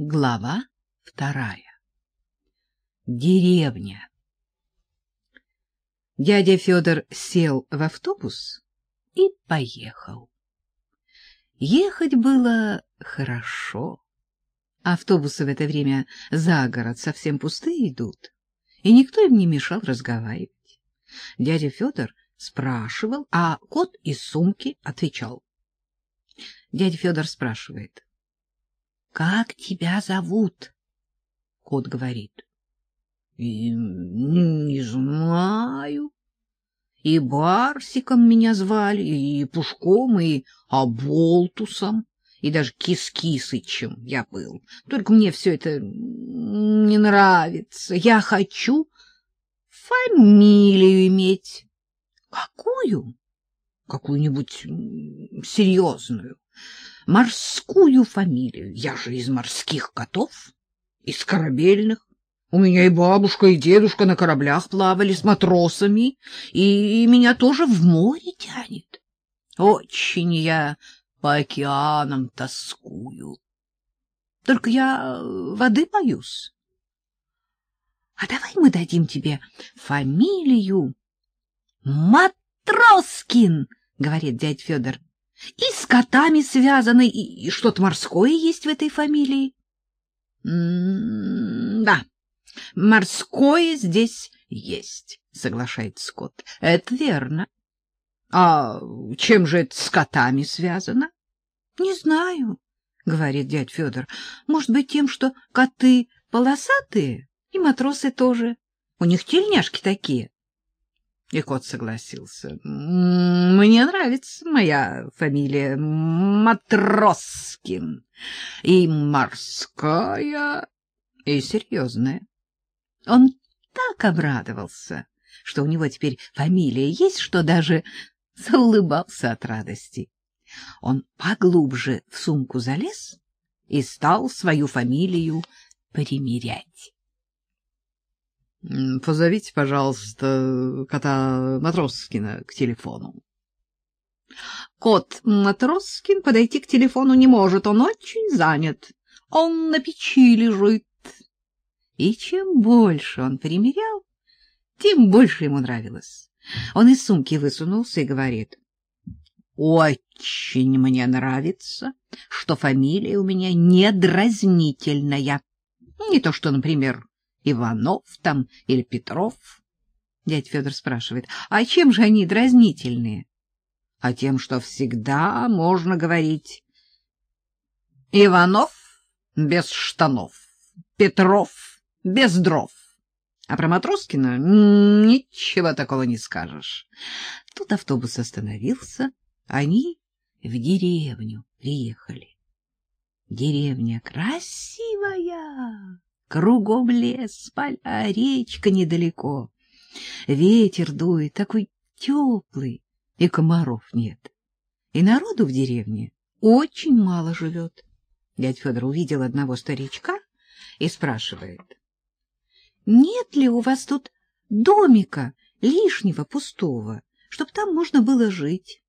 Глава вторая. Деревня. Дядя Федор сел в автобус и поехал. Ехать было хорошо. Автобусы в это время за город совсем пустые идут, и никто им не мешал разговаривать. Дядя Федор спрашивал, а кот из сумки отвечал. Дядя Федор спрашивает. — Как тебя зовут? Кот говорит. — Не знаю. И Барсиком меня звали, и Пушком, и Аболтусом, и даже Кис-Кисычем я был. Только мне все это не нравится. Я хочу фамилию иметь. — Какую? — Какую-нибудь серьезную морскую фамилию. Я же из морских котов, из корабельных. У меня и бабушка, и дедушка на кораблях плавали с матросами, и меня тоже в море тянет. Очень я по океанам тоскую. Только я воды боюсь. А давай мы дадим тебе фамилию Матроскин, говорит дядь Федор. И с котами связаны, и, и что-то морское есть в этой фамилии. М -м да, морское здесь есть, соглашается Скотт. Это верно. А чем же это с котами связано? Не знаю, говорит дядь Федор. Может быть, тем, что коты полосатые, и матросы тоже. У них тельняшки такие. И кот согласился. Мне нравится моя фамилия Матроскин. И морская, и серьезная. Он так обрадовался, что у него теперь фамилия есть, что даже заулыбался от радости. Он поглубже в сумку залез и стал свою фамилию примерять. — Позовите, пожалуйста, кота Матроскина к телефону. Кот Матроскин подойти к телефону не может, он очень занят. Он на печи лежит. И чем больше он примерял, тем больше ему нравилось. Он из сумки высунулся и говорит. — Очень мне нравится, что фамилия у меня недразнительная. Не то что, например, Иванов там или Петров. Дядь Федор спрашивает, а чем же они дразнительные? А тем, что всегда можно говорить Иванов без штанов, Петров без дров. А про Матроскина ничего такого не скажешь. Тут автобус остановился, они в деревню приехали. Деревня красивая, Кругом лес, поля, речка недалеко. Ветер дует, такой теплый, и комаров нет. И народу в деревне очень мало живет. Дядь Федор увидел одного старичка и спрашивает. — Нет ли у вас тут домика лишнего, пустого, чтоб там можно было жить?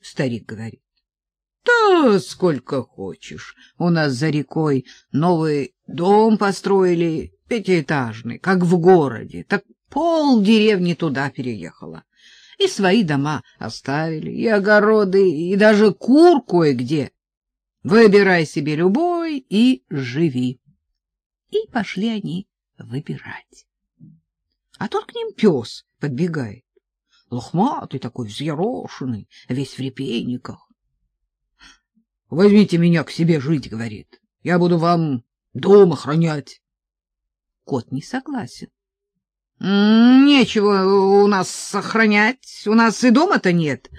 Старик говорит. Да сколько хочешь. У нас за рекой новый дом построили, пятиэтажный, как в городе. Так пол деревни туда переехала. И свои дома оставили, и огороды, и даже кур кое-где. Выбирай себе любой и живи. И пошли они выбирать. А тут к ним пес подбегает. Лохматый такой, взъерошенный, весь в репейниках. Возьмите меня к себе жить, говорит. Я буду вам дом охранять. Кот не согласен. Нечего у нас сохранять, у нас и дома-то нет.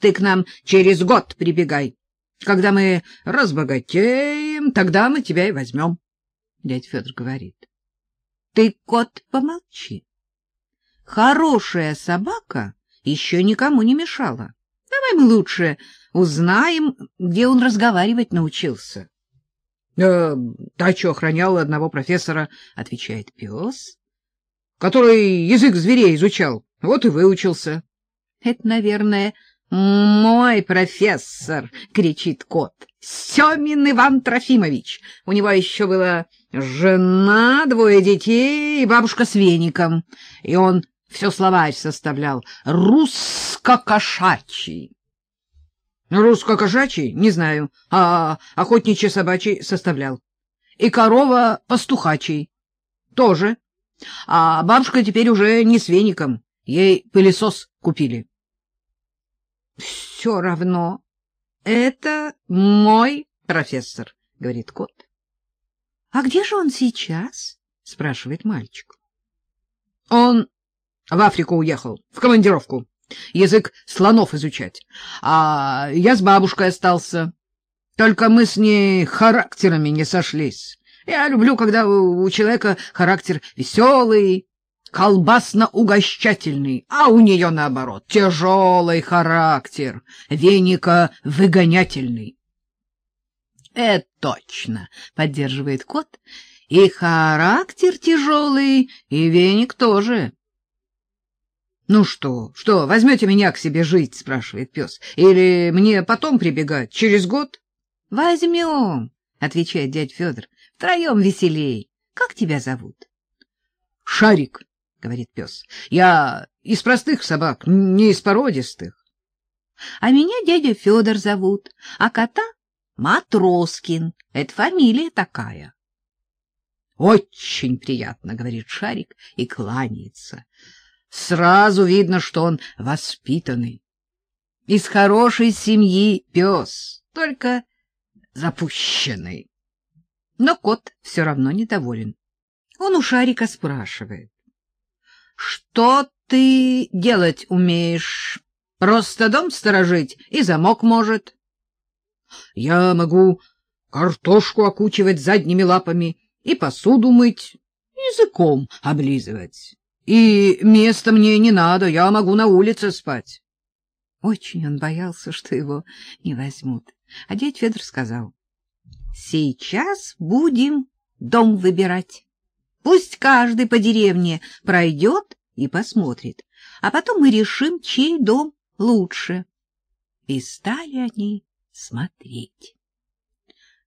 Ты к нам через год прибегай. Когда мы разбогатеем, тогда мы тебя и возьмем. Дядь Федор говорит. Ты, кот, помолчи. Хорошая собака еще никому не мешала. Мы лучше узнаем, где он разговаривать научился. «Э, — Дачу охранял одного профессора, — отвечает пес, — который язык зверей изучал, вот и выучился. — Это, наверное, Мой профессор, кричит кот. Семин Иван Трофимович. У него еще была жена, двое детей и бабушка с веником. И он все словарь составлял. Русско-кошачий. Русско-кошачий? Не знаю. А охотничий-собачий составлял. И корова-пастухачий. Тоже. А бабушка теперь уже не с веником. Ей пылесос купили. Все равно. Это мой профессор, говорит кот. А где же он сейчас? спрашивает мальчик. Он в Африку уехал, в командировку. Язык слонов изучать. А я с бабушкой остался. Только мы с ней характерами не сошлись. Я люблю, когда у человека характер веселый, колбасно-угощательный, а у нее, наоборот, тяжелый характер, веника-выгонятельный. — Это точно, — поддерживает кот, — и характер тяжелый, и веник тоже. — Ну что, что, возьмете меня к себе жить, — спрашивает пес, — или мне потом прибегать, через год? — Возьмем, — отвечает дядь Федор, — втроем веселей. Как тебя зовут? — Шарик, — говорит пес. — Я из простых собак, не из породистых. — А меня дядя Федор зовут, а кота — Матроскин. Это фамилия такая. — Очень приятно, — говорит Шарик и кланяется. Сразу видно, что он воспитанный. Из хорошей семьи пес, только запущенный. Но кот все равно недоволен. Он у Шарика спрашивает. Что ты делать умеешь? Просто дом сторожить и замок может. Я могу картошку окучивать задними лапами и посуду мыть, языком облизывать. И места мне не надо, я могу на улице спать. Очень он боялся, что его не возьмут. А дядь Федор сказал, — Сейчас будем дом выбирать. Пусть каждый по деревне пройдет и посмотрит, а потом мы решим, чей дом лучше. И стали они смотреть.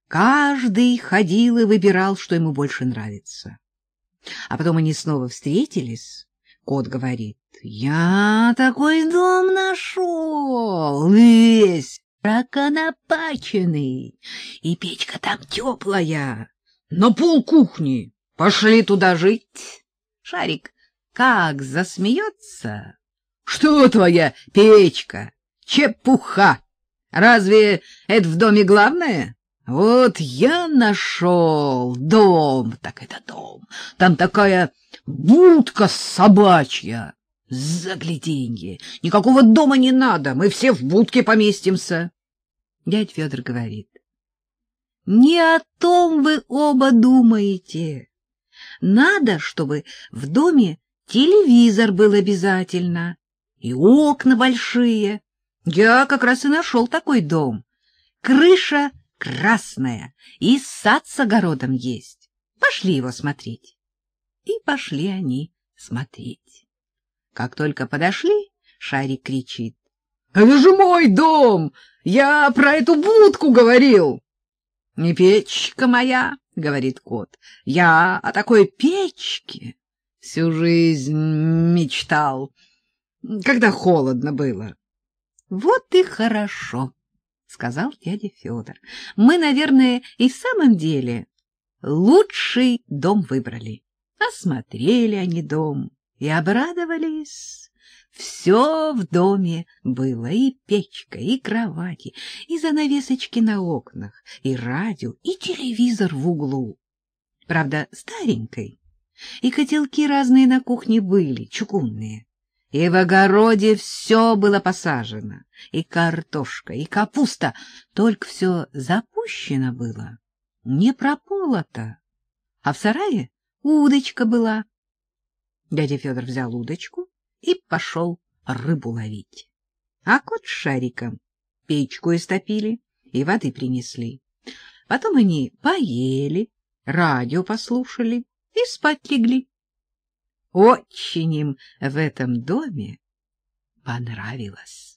Каждый ходил и выбирал, что ему больше нравится. А потом они снова встретились. Кот говорит, я такой дом нашел, весь проконопаченный, и печка там теплая, на пол кухни. Пошли туда жить. Шарик как засмеется. Что твоя печка? Чепуха! Разве это в доме главное? Вот я нашел дом, так это дом. Там такая будка собачья. Загляденье, никакого дома не надо, мы все в будке поместимся. Дядь Федор говорит. Не о том вы оба думаете. Надо, чтобы в доме телевизор был обязательно и окна большие. Я как раз и нашел такой дом. Крыша красная и сад с огородом есть. Пошли его смотреть. И пошли они смотреть. Как только подошли, Шарик кричит. — Это же мой дом! Я про эту будку говорил! — Не печка моя, — говорит кот. — Я о такой печке всю жизнь мечтал, когда холодно было. — Вот и хорошо, — сказал дядя Федор. — Мы, наверное, и в самом деле лучший дом выбрали. Осмотрели они дом и обрадовались. Все в доме было, и печка, и кровати, и занавесочки на окнах, и радио, и телевизор в углу. Правда, старенькой. И котелки разные на кухне были, чугунные. И в огороде все было посажено, и картошка, и капуста, только все запущено было, не прополото. А в сарае удочка была. Дядя Федор взял удочку, и пошел рыбу ловить. А кот с шариком печку истопили и воды принесли. Потом они поели, радио послушали и спать легли. Очень им в этом доме понравилось.